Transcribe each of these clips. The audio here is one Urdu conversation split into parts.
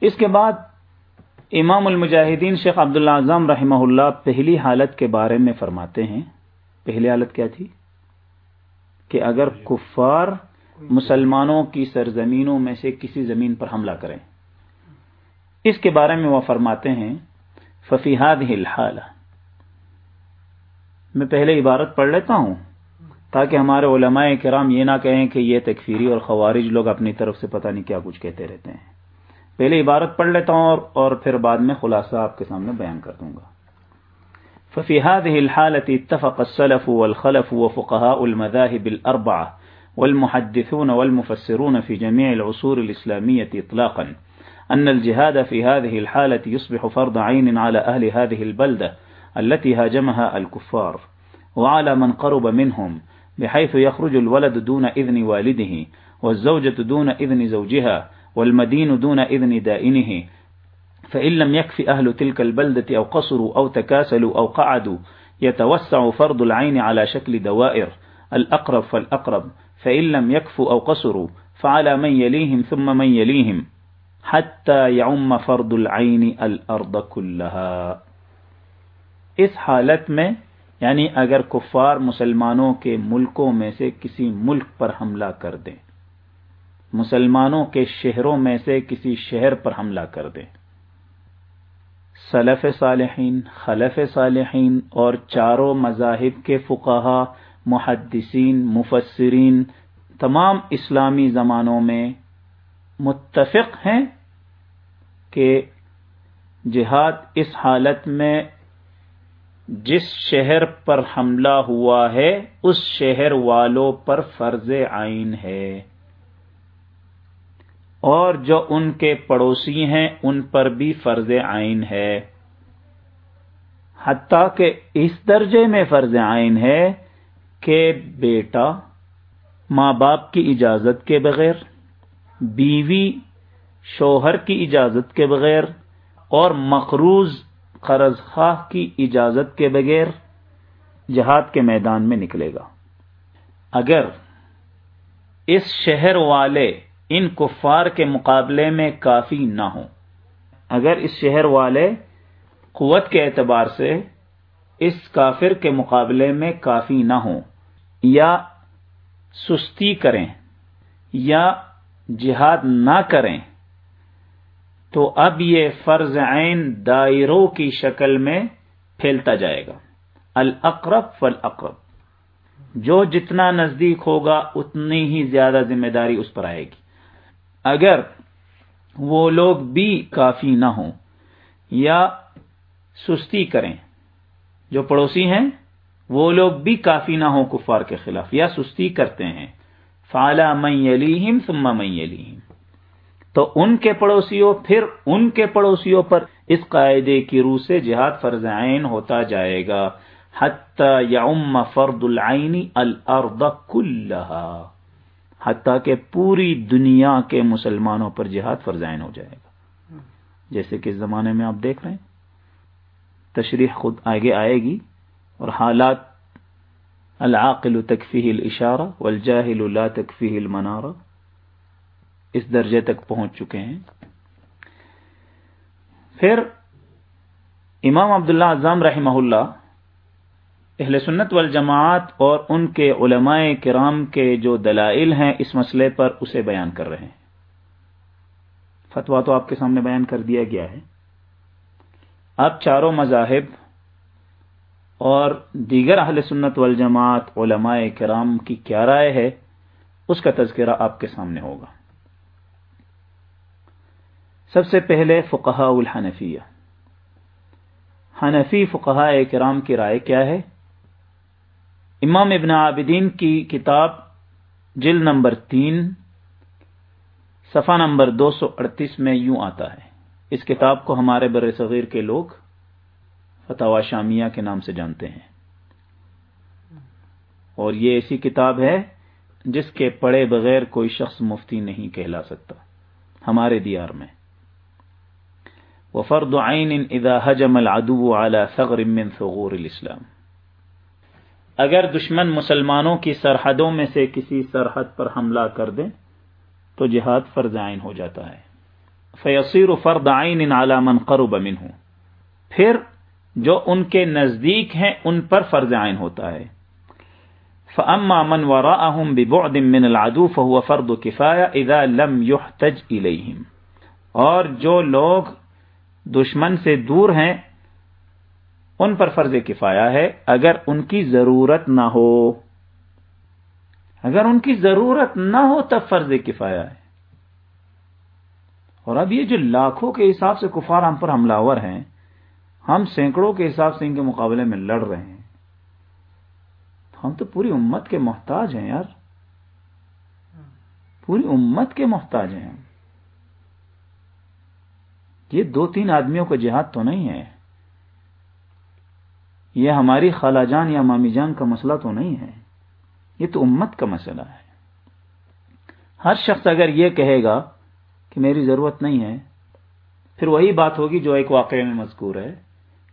اس کے بعد امام المجاہدین شیخ عبداللہ اعظم رحمہ اللہ پہلی حالت کے بارے میں فرماتے ہیں۔ پہلی حالت کیا تھی؟ کہ اگر کفار مسلمانوں کی سرزمینوں میں سے کسی زمین پر حملہ کریں۔ اس کے بارے میں وہ فرماتے ہیں ففیحاد الحال میں پہلے عبارت پڑھ لیتا ہوں تاکہ ہمارے علماء کرام یہ نہ کہیں کہ یہ تکفیری اور خوارج لوگ اپنی طرف سے پتہ نہیں کیا کچھ کہتے رہتے ہیں۔ پہلے عبارت پڑھ لیتا ہوں اور اور پھر بعد میں خلاصہ آپ کے سامنے بیان کر دوں گا۔ ففي هذه الحالة اتفق السلف والخلف وفقهاء المذاهب الأربعة والمحدثون والمفسرون في جميع العصور الإسلامية إطلاقا أن الجهاد في هذه الحالة يصبح فرض عين على أهل هذه البلدة التي هاجمها الكفار وعلى من قرب منهم بحيث يخرج الولد دون إذن والده والزوجة دون إذن زوجها والمدين دون إذن دائنه، فإن لم يكف أهل تلك البلدة أو قصروا أو تكاسلوا أو قعدوا، يتوسع فرض العين على شكل دوائر، الأقرب فالأقرب، فإن لم يكفوا أو قصروا، فعلى من يليهم ثم من يليهم، حتى يعم فرض العين الأرض كلها. اس حالت میں یعنی اگر کفار مسلمانوں کے ملکوں میں سے کسی ملک پر حملہ کر دیں مسلمانوں کے شہروں میں سے کسی شہر پر حملہ کر دیں۔ سلف صالحین، خلف صالحین اور چاروں مذاہب کے فقہا، محدثین، مفسرین، تمام اسلامی زمانوں میں متفق ہیں کہ جہاد اس حالت میں جس شہر پر حملہ ہوا ہے، اس شہر والوں پر فرض عین ہے۔ اور جو ان کے پڑوسی ہیں، ان پر بھی فرض عین ہے۔ حتیٰ کہ اس درجے میں فرض عین ہے کہ بیٹا ماں باپ کی اجازت کے بغیر، بیوی شوہر کی اجازت کے بغیر، اور مقروض قرض خواہ کی اجازت کے بغیر جہاد کے میدان میں نکلے گا۔ اگر اس شہر والے ان کفار کے مقابلے میں کافی نہ ہوں۔ اگر اس شہر والے قوت کے اعتبار سے اس کافر کے مقابلے میں کافی نہ ہوں، یا سستی کریں، یا جہاد نہ کریں، تو اب یہ فرض عین دائروں کی شکل میں پھیلتا جائے گا۔ الاقرب فالاقرب۔ جو جتنا نزدیک ہوگا، اتنی ہی زیادہ ذمہ داری اس پر آئے گی۔ اگر وہ لوگ بھی کافی نہ ہوں یا سستی کریں، جو پڑوسی ہیں، وہ لوگ بھی کافی نہ ہوں کفار کے خلاف، یا سستی کرتے ہیں۔ فالا من یلیہم ثم من یلیہم۔ تو ان کے پڑوسیوں، پھر ان کے پڑوسیوں پر اس قاعدے کی روح سے جہاد فرض عین ہوتا جائے گا۔ یعم فرد العین الارض کلہا۔ حتیٰ کہ پوری دنیا کے مسلمانوں پر جہاد فرض عین ہو جائے گا۔ جیسے کہ اس زمانے میں آپ دیکھ رہے ہیں، تشریح خود آگے آئے گی اور حالات، العاقل تکفیہ الاشارہ والجاہل لا تکفیہ المنارہ اس درجے تک پہنچ چکے ہیں۔ پھر امام عبداللہ اعظم رحمہ اللہ اہل سنت والجماعت اور ان کے علماء کرام کے جو دلائل ہیں اس مسئلے پر اسے بیان کر رہے ہیں۔ فتوا تو آپ کے سامنے بیان کر دیا گیا ہے۔ اب چاروں مذاہب اور دیگر اہل سنت والجماعت علماء کرام کی کیا رائے ہے، اس کا تذکرہ آپ کے سامنے ہوگا۔ سب سے پہلے فقہ الحنفیہ۔ حنفی فقہ کرام کی رائے کیا ہے؟ امام ابن عابدین کی کتاب جل نمبر تین، صفحہ نمبر دو سو اڑتیس میں یوں آتا ہے۔ اس کتاب کو ہمارے بر صغیر کے لوگ فتح شامیہ کے نام سے جانتے ہیں۔ اور یہ ایسی کتاب ہے جس کے پڑھے بغیر کوئی شخص مفتی نہیں کہلا سکتا۔ ہمارے دیار میں۔ وفرد عین اذا حجم العدو على ثغر من ثغور الاسلام۔ اگر دشمن مسلمانوں کی سرحدوں میں سے کسی سرحد پر حملہ کر دیں، تو جہاد فرض عین ہو جاتا ہے۔ فیصیر فرد عین على من قرب منه پھر جو ان کے نزدیک ہیں، ان پر فرض عین ہوتا ہے۔ فاما من وراءهم ببعد من العدو فهو فرض كفايه اذا لم يحتج اليهم اور جو لوگ دشمن سے دور ہیں ان پر فرض کفایا ہے اگر ان کی ضرورت نہ ہو۔ اگر ان کی ضرورت نہ ہو تب فرض کفایا ہے۔ اور اب یہ جو لاکھوں کے حساب سے کفار ہم پر حملہ ہیں، ہم سینکڑوں کے حساب سے ان کے مقابلے میں لڑ رہے ہیں۔ ہم تو پوری امت کے محتاج ہیں یار۔ پوری امت کے محتاج ہیں۔ یہ دو تین آدمیوں کا جہاد تو نہیں ہے۔ یہ ہماری خالہ جان یا مامی جان کا مسئلہ تو نہیں ہے۔ یہ تو امت کا مسئلہ ہے۔ ہر شخص اگر یہ کہے گا کہ میری ضرورت نہیں ہے، پھر وہی بات ہوگی جو ایک واقعے میں مذکور ہے۔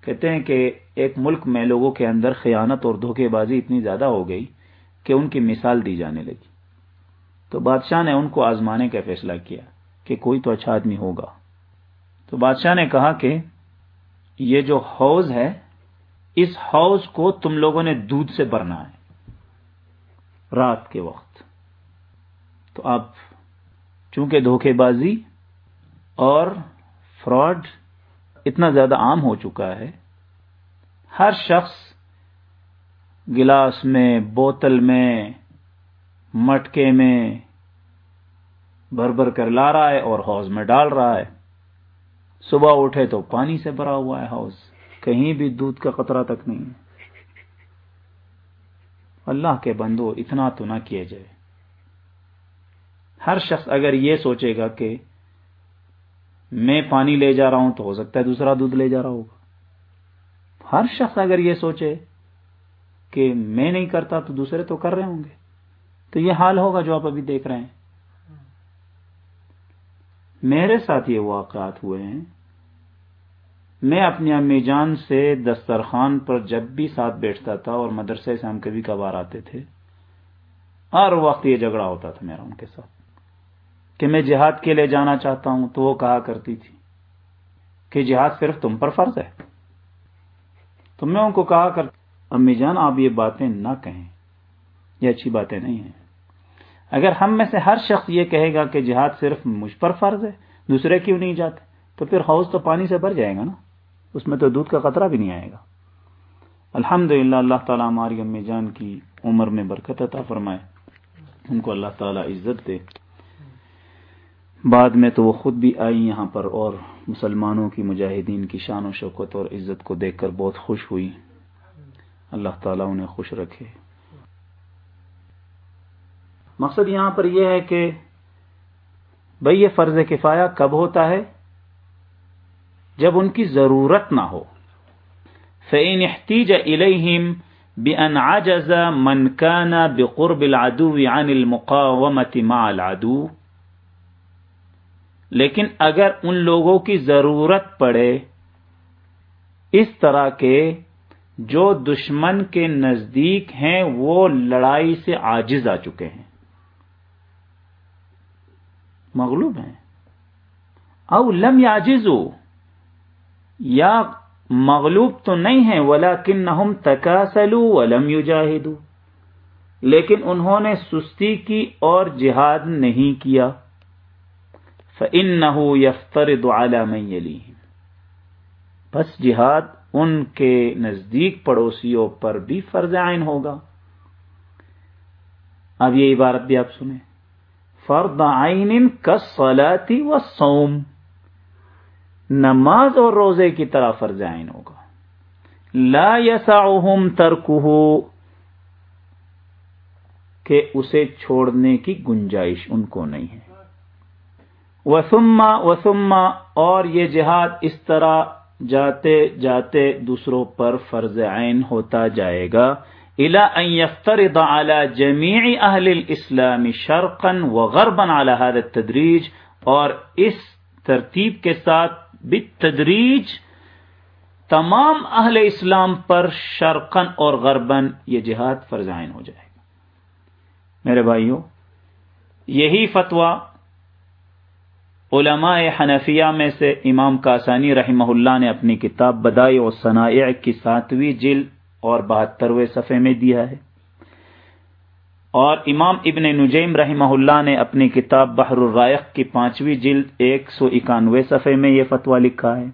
کہتے ہیں کہ ایک ملک میں لوگوں کے اندر خیانت اور دھوکے بازی اتنی زیادہ ہو گئی کہ ان کی مثال دی جانے لگی۔ تو بادشاہ نے ان کو آزمانے کا فیصلہ کیا کہ کوئی تو اچھا آدمی ہوگا۔ تو بادشاہ نے کہا کہ یہ جو حوض ہے اس حوض کو تم لوگوں نے دودھ سے بھرنا ہے۔ رات کے وقت۔ تو اب چونکہ دھوکے بازی اور فراڈ اتنا زیادہ عام ہو چکا ہے، ہر شخص گلاس میں، بوتل میں، مٹکے میں بھر بھر کر لا رہا ہے اور حوض میں ڈال رہا ہے۔ صبح اٹھے تو پانی سے بھرا ہوا ہے حوض۔ کہیں بھی دودھ کا قطرہ تک نہیں۔ اللہ کے بندو، اتنا تو نہ کیے جائے۔ ہر شخص اگر یہ سوچے گا کہ میں پانی لے جا رہا ہوں تو ہو سکتا ہے دوسرا دودھ لے جا رہا ہوگا۔ ہر شخص اگر یہ سوچے کہ میں نہیں کرتا تو دوسرے تو کر رہے ہوں گے۔ تو یہ حال ہوگا جو آپ ابھی دیکھ رہے ہیں۔ میرے ساتھ یہ واقعات ہوئے ہیں۔ میں اپنی امی جان سے دسترخوان پر جب بھی ساتھ بیٹھتا تھا اور مدرسے سے ہم کبھی کبھار آتے تھے، ہر وقت یہ جھگڑا ہوتا تھا میرا ان کے ساتھ۔ کہ میں جہاد کے لیے جانا چاہتا ہوں تو وہ کہا کرتی تھی کہ جہاد صرف تم پر فرض ہے۔ تو میں ان کو کہا کر، امی جان، آپ یہ باتیں نہ کہیں۔ یہ اچھی باتیں نہیں ہیں۔ اگر ہم میں سے ہر شخص یہ کہے گا کہ جہاد صرف مجھ پر فرض ہے، دوسرے کیوں نہیں جاتے؟ تو پھر حوض تو پانی سے بھر جائے گا نا۔ اس میں تو دودھ کا قطرہ بھی نہیں آئے گا۔ الحمد اللہ تعالیٰ ہماری امی جان کی عمر میں برکت عطا فرمائے۔ ان کو اللہ تعالیٰ عزت دے۔ بعد میں تو وہ خود بھی آئی یہاں پر اور مسلمانوں کی مجاہدین کی شان و شوکت اور عزت کو دیکھ کر بہت خوش ہوئی۔ اللہ تعالیٰ انہیں خوش رکھے۔ مقصد یہاں پر یہ ہے کہ بھئی یہ فرض کفایا کب ہوتا ہے؟ جب ان کی ضرورت نہ ہو۔ فعین احتیج الہم بأن عجز من كان بقرب العدو عن المقاومة مع العدو۔ لیکن اگر ان لوگوں کی ضرورت پڑے، اس طرح کے جو دشمن کے نزدیک ہیں، وہ لڑائی سے عاجز آ چکے ہیں۔ مغلوب ہیں۔ او لم یاجزو یا مغلوب تو نہیں ہے ولا کن نہ تکاسلو ولم یجاہدو۔ لیکن انہوں نے سستی کی اور جہاد نہیں کیا۔ فَإِنَّهُ يَفْتَرِضُ عَلَى مَنْ يَلِيهِمْ۔ بس جہاد ان کے نزدیک پڑوسیوں پر بھی فرض عین ہوگا۔ اب یہ عبارت بھی آپ سنیں۔ فرد عین کسلاتی و سوم نماز اور روزے کی طرح فرض عین ہوگا۔ لا یسعہم ترکہو، کہ اسے چھوڑنے کی گنجائش ان کو نہیں ہے۔ وسما وسما اور یہ جہاد اس طرح جاتے جاتے دوسروں پر فرض عین ہوتا جائے گا۔ الا ان يفترض على جميع اهل الاسلام شرقا وغربا على هذا التدریج، اور اس ترتیب کے ساتھ بالتدریج تمام اہل اسلام پر شرقن اور غربن یہ جہاد فرض عین ہو جائے گا۔ میرے بھائیوں، یہی فتویٰ علماء حنفیہ میں سے امام کاسانی رحمہ اللہ نے اپنی کتاب بدائی و صنائع کی ساتویں جلد اور بہترویں صفحے میں دیا ہے۔ اور امام ابن نجیم رحمہ اللہ نے اپنی کتاب بحر الرائق کی پانچویں جلد ایک سو اکانوے صفحے میں یہ فتویٰ لکھا ہے۔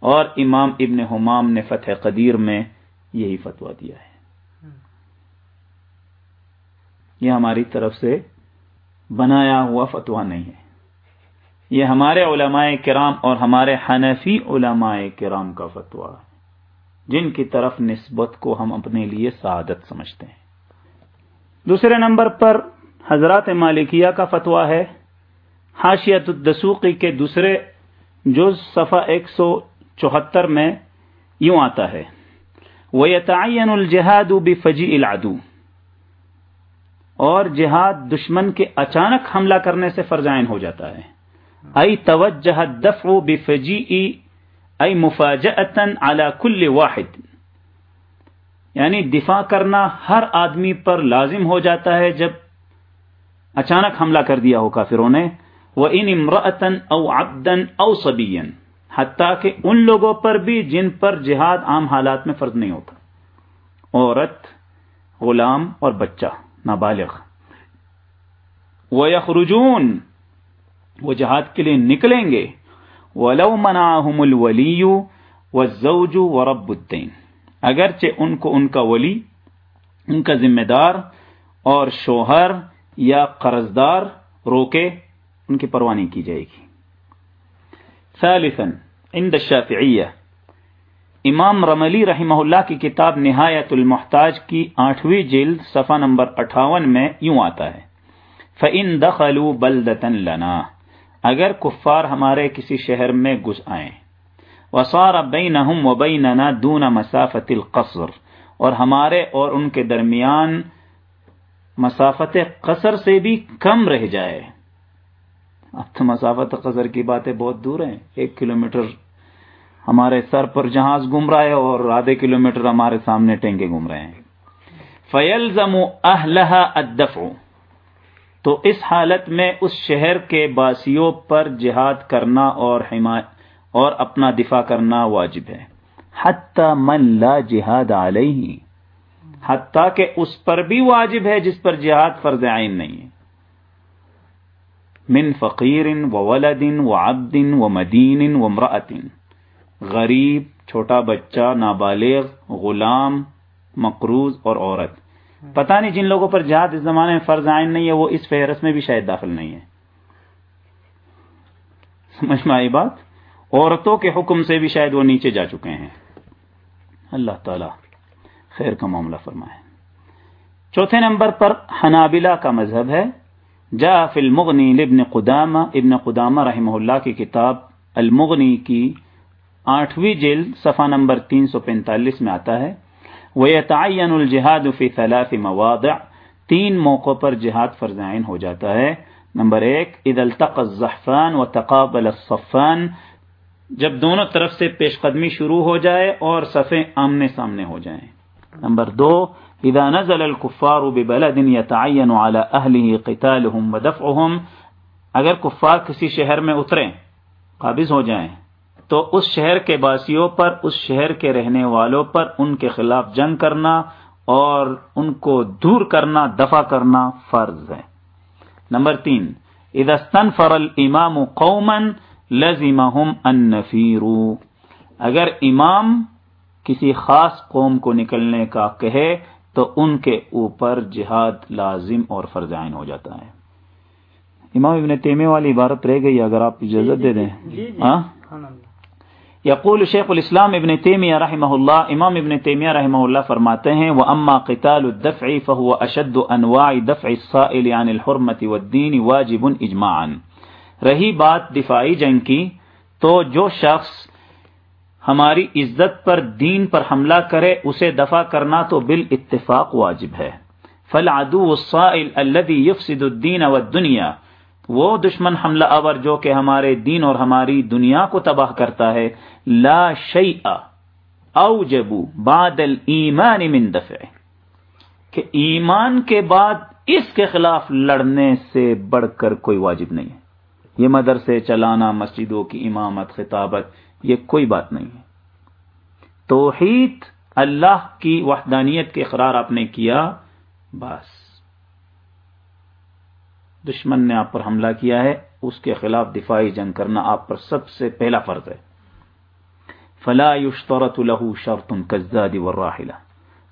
اور امام ابن حمام نے فتح قدیر میں یہی فتویٰ دیا ہے۔ یہ ہماری طرف سے بنایا ہوا فتویٰ نہیں ہے۔ یہ ہمارے علماء کرام اور ہمارے حنفی علماء کرام کا فتویٰ ہے۔ جن کی طرف نسبت کو ہم اپنے لیے سعادت سمجھتے ہیں۔ دوسرے نمبر پر حضرات مالکیہ کا فتویٰ ہے حاشیت الدسوقی کے دوسرے جز صفحہ ایک سو چوہتر میں یوں آتا ہے وہ یتعین الجہاد بفجی العدو۔ اور جہاد دشمن کے اچانک حملہ کرنے سے فرزائن ہو جاتا ہے۔ ای توجہ دفع بفجی ای مفاجأتا على کل واحد۔ یعنی دفاع کرنا ہر آدمی پر لازم ہو جاتا ہے جب اچانک حملہ کر دیا ہو کافروں نے۔ وہ ان امراطن او ابدن او سبین حتیٰ کہ ان لوگوں پر بھی جن پر جہاد عام حالات میں فرض نہیں ہوتا۔ عورت، غلام اور بچہ، نابالغ۔ وہ یخرجون وہ جہاد کے لیے نکلیں گے۔ ولو منعهم الولی والزوج ورب الدین اگرچہ ان کو ان کا ولی، ان کا ذمہ دار اور شوہر یا قرضدار روکے، ان کی پرواہ نہیں کی جائے گی۔ ثالثا، عند الشافعیہ، امام رملی رحمہ اللہ کی کتاب نہایت المحتاج کی آٹھویں جلد صفحہ نمبر اٹھاون میں یوں آتا ہے، فَإِن دَخَلُوا بَلْدَةً لَنَا، اگر کفار ہمارے کسی شہر میں گھس آئیں۔ وسار بینہم و بیننا دون مسافت القصر، اور ہمارے اور ان کے درمیان مسافت قصر سے بھی کم رہ جائے۔ اب تو مسافت قصر کی باتیں بہت دور ہیں۔ ایک کلومیٹر ہمارے سر پر جہاز گھوم رہا ہے اور آدھے کلومیٹر ہمارے سامنے ٹینکے گھوم رہے ہیں۔ فیلزم اہلہ الدفع، تو اس حالت میں اس شہر کے باسیوں پر جہاد کرنا اور حمایت اور اپنا دفاع کرنا واجب ہے۔ حتی من لا جہاد علیہ۔ حتیٰ کہ اس پر بھی واجب ہے جس پر جہاد فرض عین نہیں ہے۔ من فقیر و ولد و عبد و مدین و غریب، چھوٹا بچہ، نابالغ، غلام، مقروض اور عورت۔ پتہ نہیں جن لوگوں پر جہاد اس زمانے میں فرض عین نہیں ہے، وہ اس فہرست میں بھی شاید داخل نہیں ہے۔ سمجھ میں آئی بات؟ عورتوں کے حکم سے بھی شاید وہ نیچے جا چکے ہیں۔ اللہ تعالی خیر کا معاملہ فرمائے۔ چوتھے نمبر پر حنابلہ کا مذہب ہے۔ جا فی المغنی قدامہ، ابن قدامہ رحمہ اللہ کی کتاب المغنی کی آٹھویں جلد صفحہ نمبر تین سو پینتالیس میں آتا ہے۔ وہ تعین الجہاد فی ثلاث مواضع۔ تین موقعوں پر جہاد فرضائن ہو جاتا ہے۔ نمبر ایک عید التق الزحفان و تقابل الصفان۔ جب دونوں طرف سے پیش قدمی شروع ہو جائے اور صفیں آمنے سامنے ہو جائیں۔ نمبر دو، اذا نزل الكفار ببلد يتعين على اهله قتالهم ودفعهم اگر کفار کسی شہر میں اتریں، قابض ہو جائیں، تو اس شہر کے باسیوں پر، اس شہر کے رہنے والوں پر ان کے خلاف جنگ کرنا اور ان کو دور کرنا دفع کرنا فرض ہے۔ نمبر تین، اذا استنفر الامام قوما لزمہم ان اگر امام کسی خاص قوم کو نکلنے کا کہے تو ان کے اوپر جہاد لازم اور فرضائن ہو جاتا ہے۔ امام ابن تیمے والی عبارت رہ گئی اگر آپ اجازت دے دیں۔ جی، جی۔ ہاں؟ یقول شیخ الاسلام ابن تیمیہ رحمہ اللہ امام ابن تیمیہ رحمہ اللہ فرماتے ہیں وہ اما قطال الدفع فهو اشد انواع دفع السائل عن الحرمة والدین واجب اجماعا رہی بات دفاعی جنگ کی، تو جو شخص ہماری عزت پر دین پر حملہ کرے، اسے دفع کرنا تو بال اتفاق واجب ہے۔ فل ادو الدی یفسد الدین و دنیا وہ دشمن حملہ آور جو کہ ہمارے دین اور ہماری دنیا کو تباہ کرتا ہے۔ لا شی او جبو بادل ایمان من دفع، کہ ایمان کے بعد اس کے خلاف لڑنے سے بڑھ کر کوئی واجب نہیں ہے۔ یہ مدرسے چلانا مسجدوں کی امامت خطابت، یہ کوئی بات نہیں ہے۔ توحید اللہ کی وحدانیت کے اقرار آپ نے کیا، بس۔ دشمن نے آپ پر حملہ کیا ہے، اس کے خلاف دفاعی جنگ کرنا آپ پر سب سے پہلا فرض ہے۔ فلا یشترط له شرط کزاد والراحلہ۔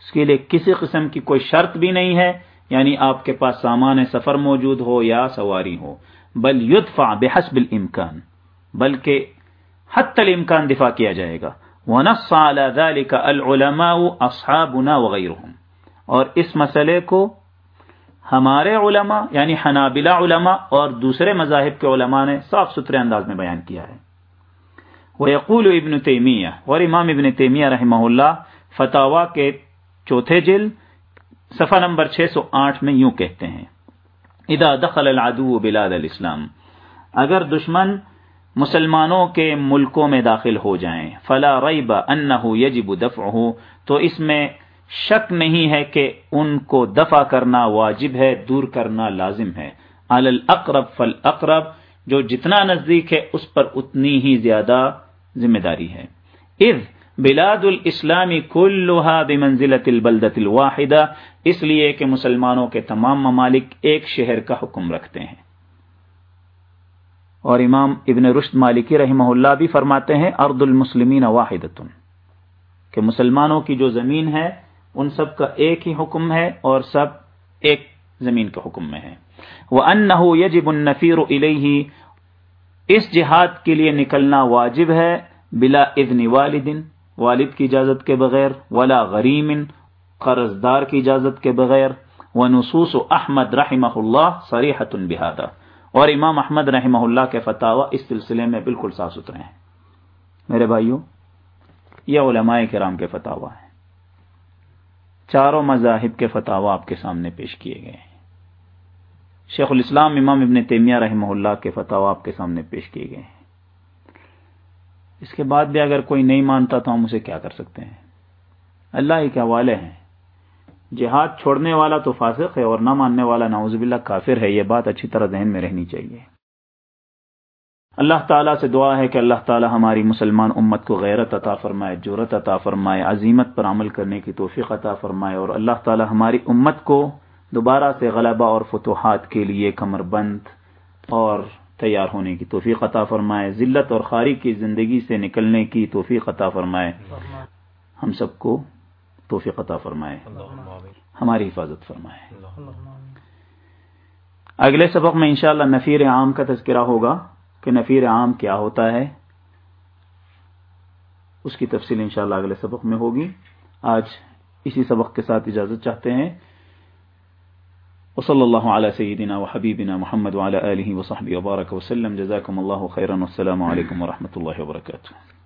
اس کے لیے کسی قسم کی کوئی شرط بھی نہیں ہے یعنی آپ کے پاس سامان سفر موجود ہو یا سواری ہو۔ بل یدفع بحسب الامکان، بلکہ حت الامکان دفاع کیا جائے گا۔ ونص على ذلك العلماء اصحابنا وغيرهم اور اس مسئلے کو ہمارے علماء یعنی حنابلہ علماء اور دوسرے مذاہب کے علماء نے صاف ستھرے انداز میں بیان کیا ہے۔ وہ یقول ابن تیمیہ اور امام ابن تیمیہ رحمہ اللہ فتوا کے چوتھے جل صفحہ نمبر 608 میں یوں کہتے ہیں۔ اذا دخل العدو بلاد الاسلام۔ اگر دشمن مسلمانوں کے ملکوں میں داخل ہو جائیں، فلا ریب انه یجب دفعه تو اس میں شک نہیں ہے کہ ان کو دفع کرنا واجب ہے، دور کرنا لازم ہے۔ الاقرب فالاقرب، جو جتنا نزدیک ہے، اس پر اتنی ہی زیادہ ذمہ داری ہے۔ اذ بلاد الاسلامی کلها بمنزلت البلدت الواحدہ، اس لیے کہ مسلمانوں کے تمام ممالک ایک شہر کا حکم رکھتے ہیں۔ اور امام ابن رشد مالکی رحمہ اللہ بھی فرماتے ہیں ارد المسلمین واحد کہ مسلمانوں کی جو زمین ہے، ان سب کا ایک ہی حکم ہے اور سب ایک زمین کے حکم میں ہے وہ ان یجب النفیر الیہ اس جہاد کے لیے نکلنا واجب ہے بلا اذن والدن والد کی اجازت کے بغیر، ولا غریم قرض دار کی اجازت کے بغیر وہ نصوص احمد رحمہ اللہ سریحت بہادا اور امام احمد رحمہ اللہ کے فتح اس سلسلے میں بالکل صاف ستھرے ہیں۔ میرے بھائیوں، یہ علماء کرام کے فتح ہیں۔ چاروں مذاہب کے فتح آپ کے سامنے پیش کیے گئے ہیں۔ شیخ الاسلام امام ابن تیمیہ رحمہ اللہ کے فتح آپ کے سامنے پیش کیے گئے ہیں۔ اس کے بعد بھی اگر کوئی نہیں مانتا تو ہم اسے کیا کر سکتے ہیں؟ اللہ ہی کے حوالے ہیں۔ جہاد چھوڑنے والا تو فاسق ہے اور نہ ماننے والا نعوذ باللہ کافر ہے، یہ بات اچھی طرح ذہن میں رہنی چاہیے۔ اللہ تعالیٰ سے دعا ہے کہ اللہ تعالیٰ ہماری مسلمان امت کو غیرت عطا فرمائے جورت عطا فرمائے، عظیمت پر عمل کرنے کی توفیق عطا فرمائے اور اللہ تعالیٰ ہماری امت کو دوبارہ سے غلبہ اور فتوحات کے لیے کمر بند اور تیار ہونے کی توفیق عطا فرمائے، ذلت اور خاری کی زندگی سے نکلنے کی توفیق عطا فرمائے۔ ہم سب کو توفیق عطا فرمائے۔ ہماری حفاظت فرمائے۔ اگلے سبق میں انشاءاللہ نفیر عام کا تذکرہ ہوگا کہ نفیر عام کیا ہوتا ہے۔ اس کی تفصیل انشاءاللہ اگلے سبق میں ہوگی۔ آج اسی سبق کے ساتھ اجازت چاہتے ہیں۔ وصلى الله على سيدنا وحبيبنا محمد وعلى آله وصحبه وبارک وسلم. جزاکم اللہ خيرا والسلام علیکم ورحمة اللہ وبرکاتہ